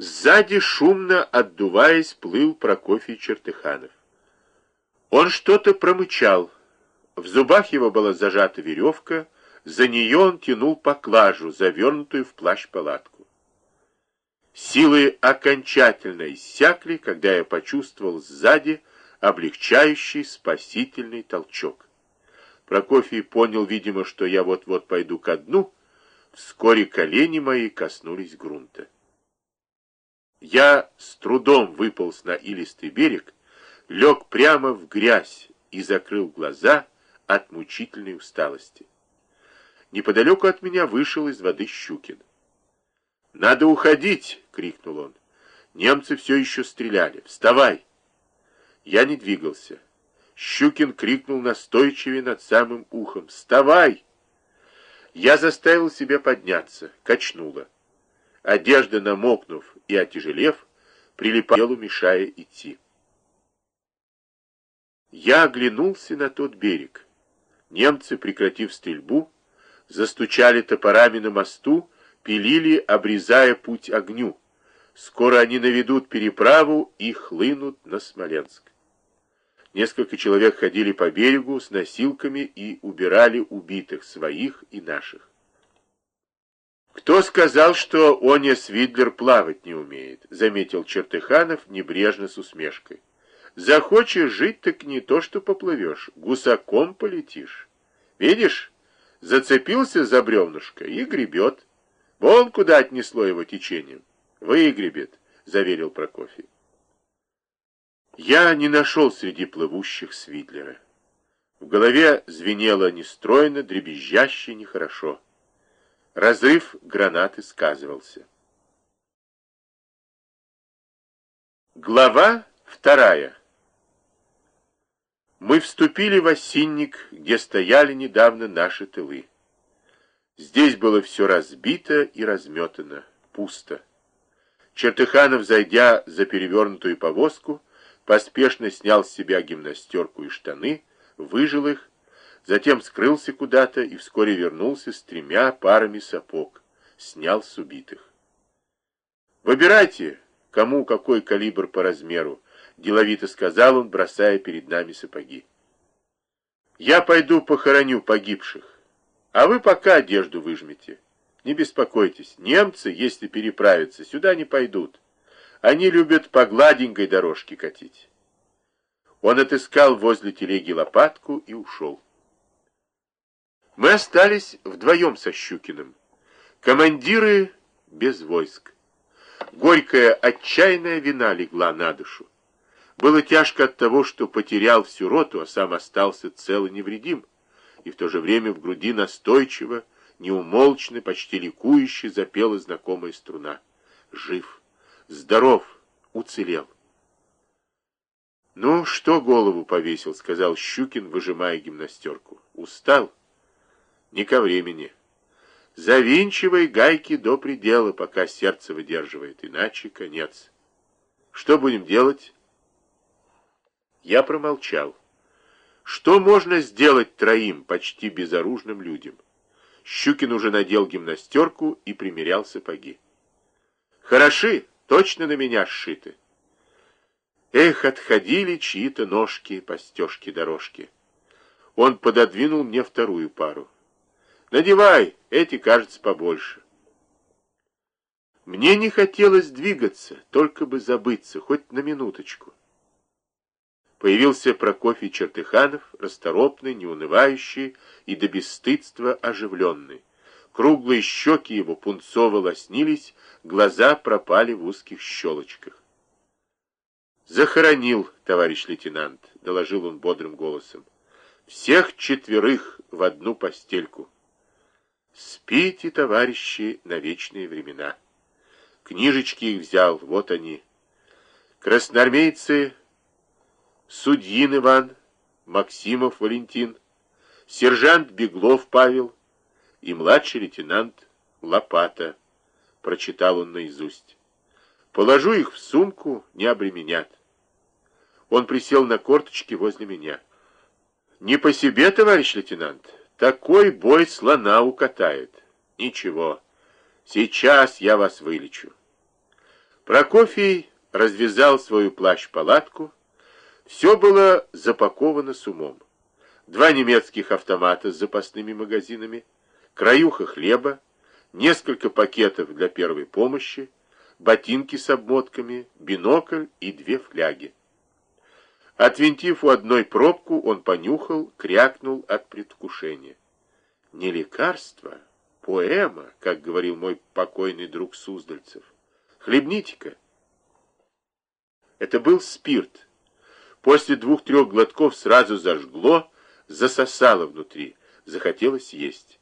Сзади, шумно отдуваясь, плыл Прокофий Чертыханов. Он что-то промычал. В зубах его была зажата веревка, за нее он тянул поклажу, завернутую в плащ-палатку. Силы окончательно иссякли, когда я почувствовал сзади облегчающий спасительный толчок. Прокофий понял, видимо, что я вот-вот пойду ко дну. Вскоре колени мои коснулись грунта. Я с трудом выполз на илистый берег, лег прямо в грязь и закрыл глаза от мучительной усталости. Неподалеку от меня вышел из воды Щукин. «Надо уходить!» — крикнул он. Немцы все еще стреляли. «Вставай!» Я не двигался. Щукин крикнул настойчивее над самым ухом. «Вставай!» Я заставил себя подняться. Качнуло. Одежда, намокнув и отяжелев, прилипала, мешая идти. Я оглянулся на тот берег. Немцы, прекратив стрельбу, застучали топорами на мосту, пилили, обрезая путь огню. Скоро они наведут переправу и хлынут на Смоленск. Несколько человек ходили по берегу с носилками и убирали убитых, своих и наших. «Кто сказал, что Оня Свидлер плавать не умеет?» — заметил Чертыханов небрежно с усмешкой. «Захочешь жить, так не то что поплывешь, гусаком полетишь. Видишь, зацепился за бревнышко и гребет. Вон куда отнесло его течением. Выгребет», — заверил Прокофий. Я не нашел среди плывущих Свидлера. В голове звенело нестройно, дребезжаще, нехорошо. Разрыв гранаты сказывался. Глава вторая. Мы вступили в осинник, где стояли недавно наши тылы. Здесь было все разбито и разметано, пусто. Чертыханов, зайдя за перевернутую повозку, поспешно снял с себя гимнастерку и штаны, выжил их, затем скрылся куда-то и вскоре вернулся с тремя парами сапог, снял с убитых. «Выбирайте, кому какой калибр по размеру», — деловито сказал он, бросая перед нами сапоги. «Я пойду похороню погибших, а вы пока одежду выжмете. Не беспокойтесь, немцы, если переправятся, сюда не пойдут. Они любят по гладенькой дорожке катить». Он отыскал возле телеги лопатку и ушел. Мы остались вдвоем со Щукиным. Командиры без войск. Горькая, отчаянная вина легла на душу. Было тяжко от того, что потерял всю роту, а сам остался цел и невредим, и в то же время в груди настойчиво, неумолчно, почти ликующе запела знакомая струна. Жив, здоров, уцелел. «Ну, что голову повесил?» — сказал Щукин, выжимая гимнастерку. «Устал?» Не ко времени. Завинчивай гайки до предела, пока сердце выдерживает, иначе конец. Что будем делать? Я промолчал. Что можно сделать троим, почти безоружным людям? Щукин уже надел гимнастерку и примерял сапоги. Хороши, точно на меня сшиты. Эх, отходили чьи-то ножки по стежке-дорожке. Он пододвинул мне вторую пару. Надевай, эти, кажется, побольше. Мне не хотелось двигаться, только бы забыться, хоть на минуточку. Появился Прокофий Чертыханов, расторопный, неунывающий и до бесстыдства оживленный. Круглые щеки его пунцово лоснились, глаза пропали в узких щелочках. «Захоронил, товарищ лейтенант», — доложил он бодрым голосом. «Всех четверых в одну постельку». Спите, товарищи, на вечные времена. Книжечки их взял, вот они. Красноармейцы Судьин Иван, Максимов Валентин, сержант Беглов Павел и младший лейтенант Лопата, прочитал он наизусть. Положу их в сумку, не обременят. Он присел на корточки возле меня. Не по себе, товарищ лейтенант, такой бой слона укатает. Ничего, сейчас я вас вылечу. Прокофий развязал свою плащ-палатку. Все было запаковано с умом. Два немецких автомата с запасными магазинами, краюха хлеба, несколько пакетов для первой помощи, ботинки с обмотками, бинокль и две фляги. Отвинтив у одной пробку, он понюхал, крякнул от предвкушения. Не лекарство, поэма, как говорил мой покойный друг Суздальцев. Хлебните-ка. Это был спирт. После двух-трех глотков сразу зажгло, засосало внутри, захотелось есть.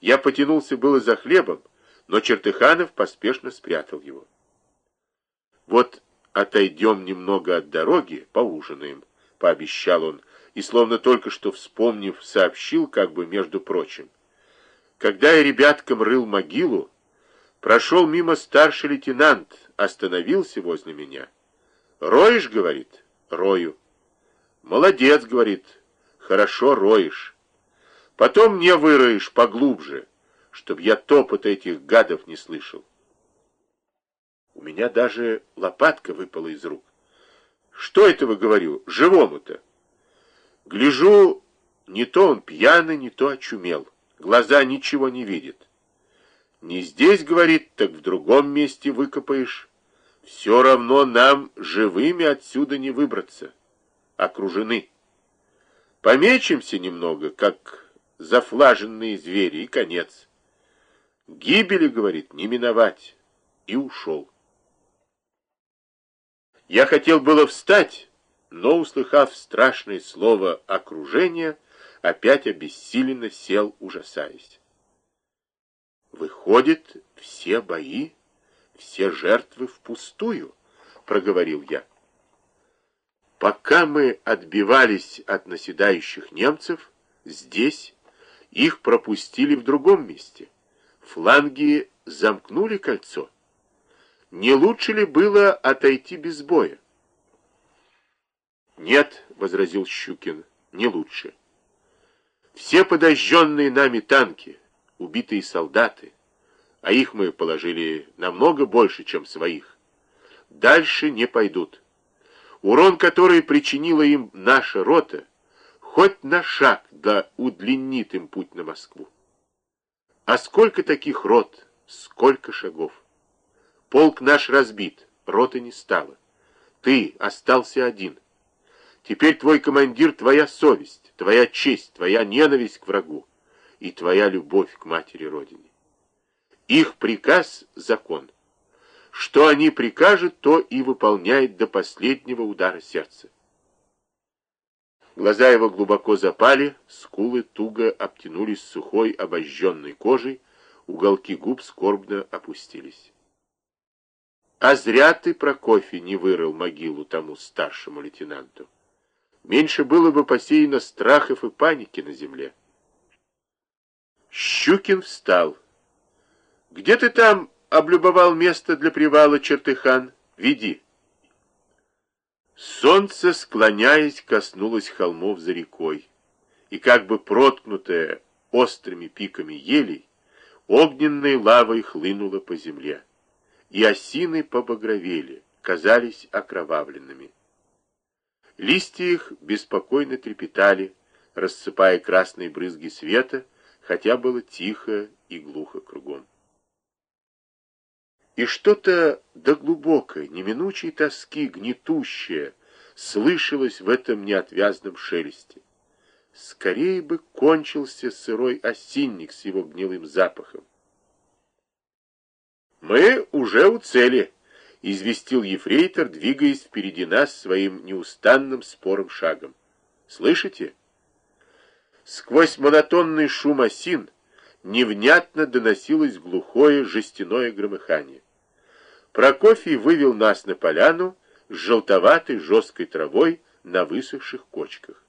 Я потянулся было за хлебом, но Чертыханов поспешно спрятал его. Вот отойдем немного от дороги, поужинаем, пообещал он, и, словно только что вспомнив, сообщил, как бы между прочим. Когда я ребяткам рыл могилу, прошел мимо старший лейтенант, остановился возле меня. «Роешь?» — говорит. «Рою». «Молодец», — говорит. «Хорошо роешь. Потом мне выроешь поглубже, чтоб я топот этих гадов не слышал». У меня даже лопатка выпала из рук. «Что это вы, говорю, живому-то?» Гляжу, не то он пьяный, не то очумел. Глаза ничего не видят. Не здесь, говорит, так в другом месте выкопаешь. Все равно нам живыми отсюда не выбраться. Окружены. Помечемся немного, как зафлаженные звери, и конец. Гибели, говорит, не миновать. И ушел. Я хотел было встать, но, услыхав страшное слово «окружение», опять обессиленно сел, ужасаясь. «Выходит, все бои, все жертвы впустую», — проговорил я. Пока мы отбивались от наседающих немцев, здесь их пропустили в другом месте. Фланги замкнули кольцо. Не лучше ли было отойти без боя? «Нет», — возразил Щукин, — «не лучше. Все подожженные нами танки, убитые солдаты, а их мы положили намного больше, чем своих, дальше не пойдут. Урон, который причинила им наша рота, хоть на шаг да удлинит им путь на Москву. А сколько таких рот, сколько шагов? Полк наш разбит, роты не стало. Ты остался один. Теперь твой командир — твоя совесть, твоя честь, твоя ненависть к врагу и твоя любовь к матери Родине. Их приказ — закон. Что они прикажут, то и выполняет до последнего удара сердца. Глаза его глубоко запали, скулы туго обтянулись сухой обожженной кожей, уголки губ скорбно опустились. А зря ты, Прокофий, не вырыл могилу тому старшему лейтенанту меньше было бы посеяно страхов и паники на земле. Щукин встал. «Где ты там облюбовал место для привала, Чертыхан? Веди». Солнце, склоняясь, коснулось холмов за рекой, и как бы проткнутое острыми пиками елей, огненной лавой хлынуло по земле, и осины побагровели, казались окровавленными. Листья их беспокойно трепетали, рассыпая красные брызги света, хотя было тихо и глухо кругом. И что-то до глубокой, неминучей тоски, гнетущее, слышалось в этом неотвязном шелесте. Скорее бы кончился сырой осинник с его гнилым запахом. «Мы уже у цели», известил ефрейтор, двигаясь впереди нас своим неустанным спорым шагом. «Слышите?» Сквозь монотонный шум осин невнятно доносилось глухое жестяное громыхание. Прокофий вывел нас на поляну с желтоватой жесткой травой на высохших кочках.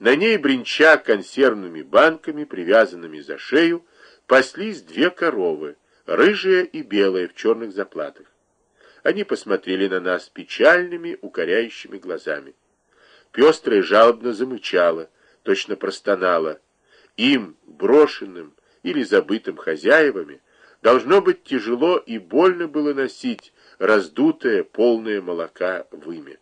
На ней, бренча консервными банками, привязанными за шею, паслись две коровы, рыжая и белая в черных заплатах. Они посмотрели на нас печальными, укоряющими глазами. Пестрая жалобно замычала, точно простонала. Им, брошенным или забытым хозяевами, должно быть тяжело и больно было носить раздутое, полное молока вымя.